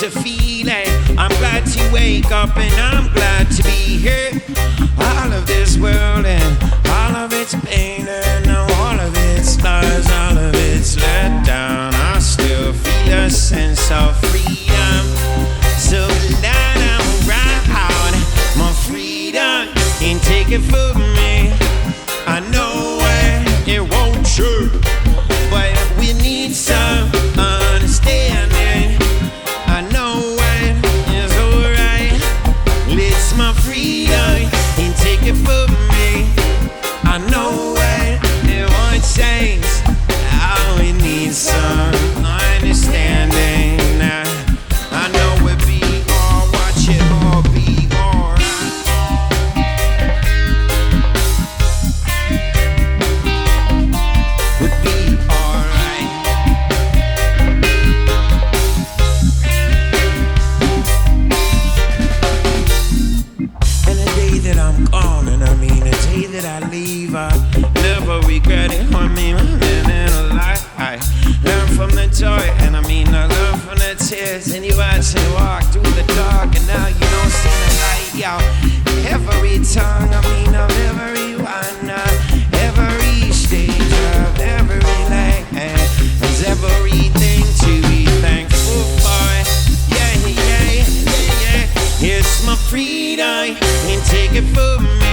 to feeling. I'm glad to wake up and I'm glad to be here. All of this world and all of its pain and all of its lies, all of its letdown. I still feel a sense of freedom. So glad I'm around my freedom and take it for me. I know it, it won't hurt, but we need some. Walk through the dark, and now you don't see the light, y'all. Every tongue, I mean, of every one, uh, every stage of every lane. There's everything to be thankful for. Yeah, yeah, yeah, yeah. It's my freedom, ain't take it from me.